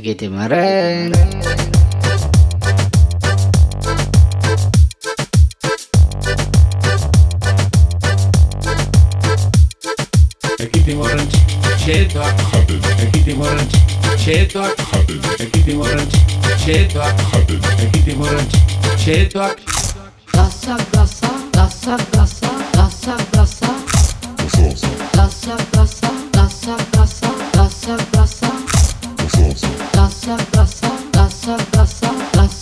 tiquitimarán. Tiquitimarán, cheto, tiquitimarán, cheto, tiquitimarán, cheto, tiquitimarán, cheto. Gasa, gasa, gasa, gasa, gasa, gasa. Gasa, gasa, gasa, gasa, gasa, gasa.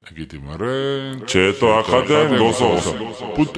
εκεί τη Cheto και το αχατέν γοσός. Πού.